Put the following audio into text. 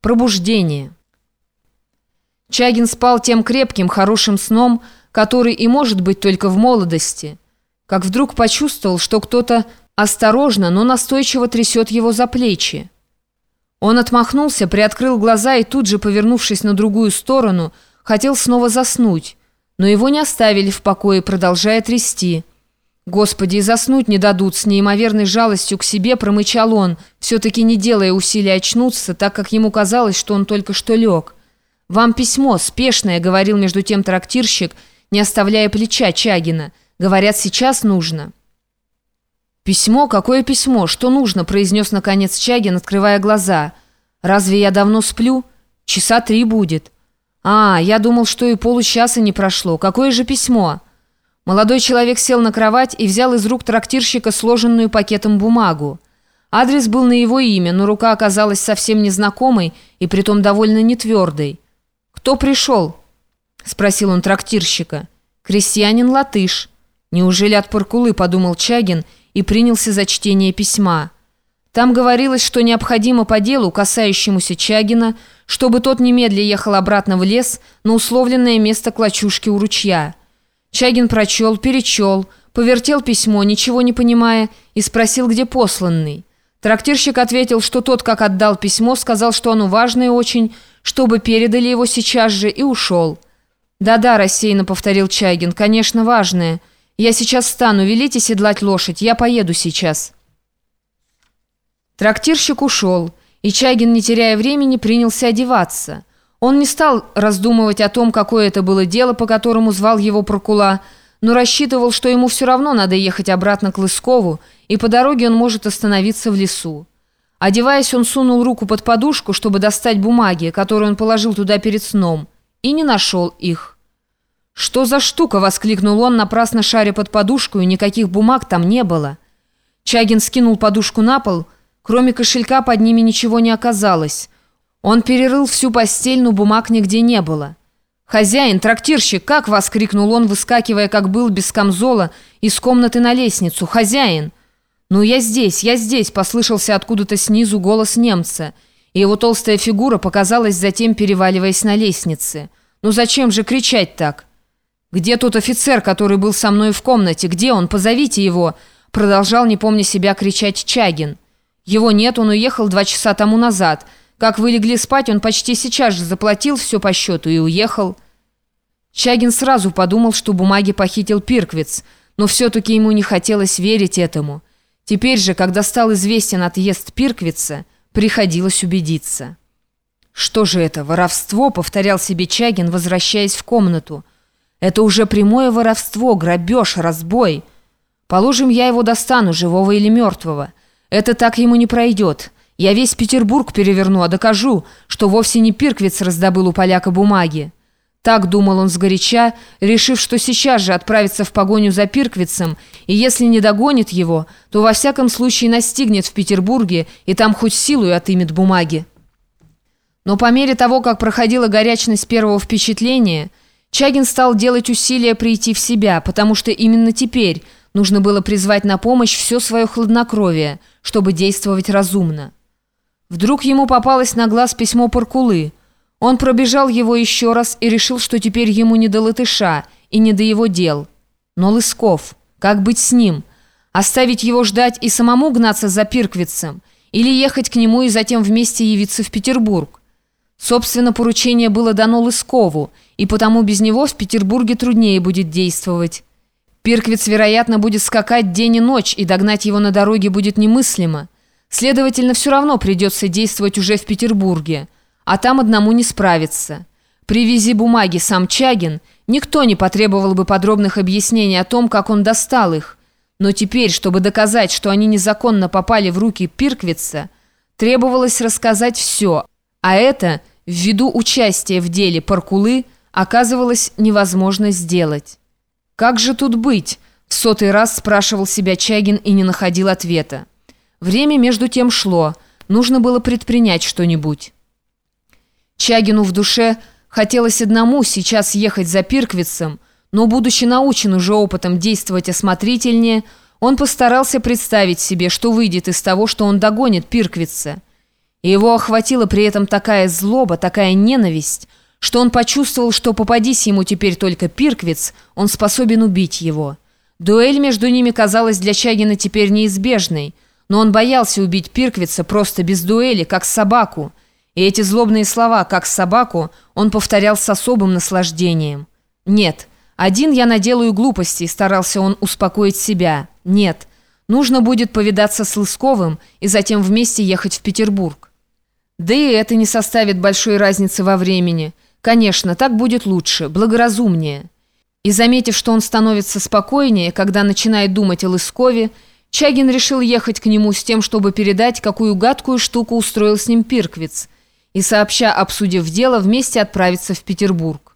Пробуждение. Чагин спал тем крепким, хорошим сном, который и может быть только в молодости, как вдруг почувствовал, что кто-то осторожно, но настойчиво трясет его за плечи. Он отмахнулся, приоткрыл глаза и тут же, повернувшись на другую сторону, хотел снова заснуть, но его не оставили в покое, продолжая трясти. «Господи, и заснуть не дадут!» С неимоверной жалостью к себе промычал он, все-таки не делая усилий очнуться, так как ему казалось, что он только что лег. «Вам письмо, спешное», — говорил между тем трактирщик, не оставляя плеча Чагина. «Говорят, сейчас нужно». «Письмо? Какое письмо? Что нужно?» — произнес наконец Чагин, открывая глаза. «Разве я давно сплю? Часа три будет». «А, я думал, что и получаса не прошло. Какое же письмо?» Молодой человек сел на кровать и взял из рук трактирщика сложенную пакетом бумагу. Адрес был на его имя, но рука оказалась совсем незнакомой и притом довольно нетвердой. «Кто пришел?» – спросил он трактирщика. «Крестьянин Латыш». «Неужели от Паркулы?» – подумал Чагин и принялся за чтение письма. Там говорилось, что необходимо по делу, касающемуся Чагина, чтобы тот немедля ехал обратно в лес на условленное место клочушки у ручья. Чагин прочел, перечел, повертел письмо, ничего не понимая, и спросил, где посланный. Трактирщик ответил, что тот, как отдал письмо, сказал, что оно важное очень, чтобы передали его сейчас же, и ушел. «Да-да», – рассеянно повторил Чагин, – «конечно, важное. Я сейчас встану, велите седлать лошадь, я поеду сейчас». Трактирщик ушел, и Чагин, не теряя времени, принялся одеваться – он не стал раздумывать о том, какое это было дело, по которому звал его Прокула, но рассчитывал, что ему все равно надо ехать обратно к Лыскову, и по дороге он может остановиться в лесу. Одеваясь, он сунул руку под подушку, чтобы достать бумаги, которые он положил туда перед сном, и не нашел их. «Что за штука?» — воскликнул он, напрасно шаря под подушку, и никаких бумаг там не было. Чагин скинул подушку на пол, кроме кошелька под ними ничего не оказалось — он перерыл всю постель, но бумаг нигде не было. «Хозяин, трактирщик, как вас?» — крикнул он, выскакивая, как был, без камзола, из комнаты на лестницу. «Хозяин!» «Ну, я здесь, я здесь!» — послышался откуда-то снизу голос немца. И его толстая фигура показалась затем, переваливаясь на лестнице. «Ну зачем же кричать так?» «Где тот офицер, который был со мной в комнате? Где он? Позовите его!» Продолжал, не помня себя, кричать Чагин. «Его нет, он уехал два часа тому назад». Как вы легли спать, он почти сейчас же заплатил все по счету и уехал. Чагин сразу подумал, что бумаги похитил Пирквиц, но все-таки ему не хотелось верить этому. Теперь же, когда стал известен отъезд Пирквица, приходилось убедиться. «Что же это, воровство?» — повторял себе Чагин, возвращаясь в комнату. «Это уже прямое воровство, грабеж, разбой. Положим, я его достану, живого или мертвого. Это так ему не пройдет». Я весь Петербург переверну, а докажу, что вовсе не Пирквиц раздобыл у поляка бумаги. Так думал он сгоряча, решив, что сейчас же отправится в погоню за Пирквицем, и если не догонит его, то во всяком случае настигнет в Петербурге и там хоть силой отымет бумаги. Но по мере того, как проходила горячность первого впечатления, Чагин стал делать усилия прийти в себя, потому что именно теперь нужно было призвать на помощь все свое хладнокровие, чтобы действовать разумно. Вдруг ему попалось на глаз письмо Паркулы. Он пробежал его еще раз и решил, что теперь ему не до латыша и не до его дел. Но Лысков, как быть с ним? Оставить его ждать и самому гнаться за Пирквицем? Или ехать к нему и затем вместе явиться в Петербург? Собственно, поручение было дано Лыскову, и потому без него в Петербурге труднее будет действовать. Пирквиц, вероятно, будет скакать день и ночь, и догнать его на дороге будет немыслимо. Следовательно, все равно придется действовать уже в Петербурге, а там одному не справиться. Привези бумаги сам Чагин, никто не потребовал бы подробных объяснений о том, как он достал их. Но теперь, чтобы доказать, что они незаконно попали в руки Пирквица, требовалось рассказать все, а это, ввиду участия в деле Паркулы, оказывалось невозможно сделать. «Как же тут быть?» – в сотый раз спрашивал себя Чагин и не находил ответа. Время между тем шло. Нужно было предпринять что-нибудь. Чагину в душе хотелось одному сейчас ехать за Пирквицем, но, будучи научен уже опытом действовать осмотрительнее, он постарался представить себе, что выйдет из того, что он догонит Пирквица. И его охватила при этом такая злоба, такая ненависть, что он почувствовал, что попадись ему теперь только Пирквиц, он способен убить его. Дуэль между ними казалась для Чагина теперь неизбежной, но он боялся убить Пирквица просто без дуэли, как собаку, и эти злобные слова «как собаку» он повторял с особым наслаждением. «Нет, один я наделаю глупостей», — старался он успокоить себя. «Нет, нужно будет повидаться с Лысковым и затем вместе ехать в Петербург». Да и это не составит большой разницы во времени. Конечно, так будет лучше, благоразумнее. И заметив, что он становится спокойнее, когда начинает думать о Лыскове, Чагин решил ехать к нему с тем, чтобы передать, какую гадкую штуку устроил с ним Пирквиц, и, сообща обсудив дело, вместе отправиться в Петербург.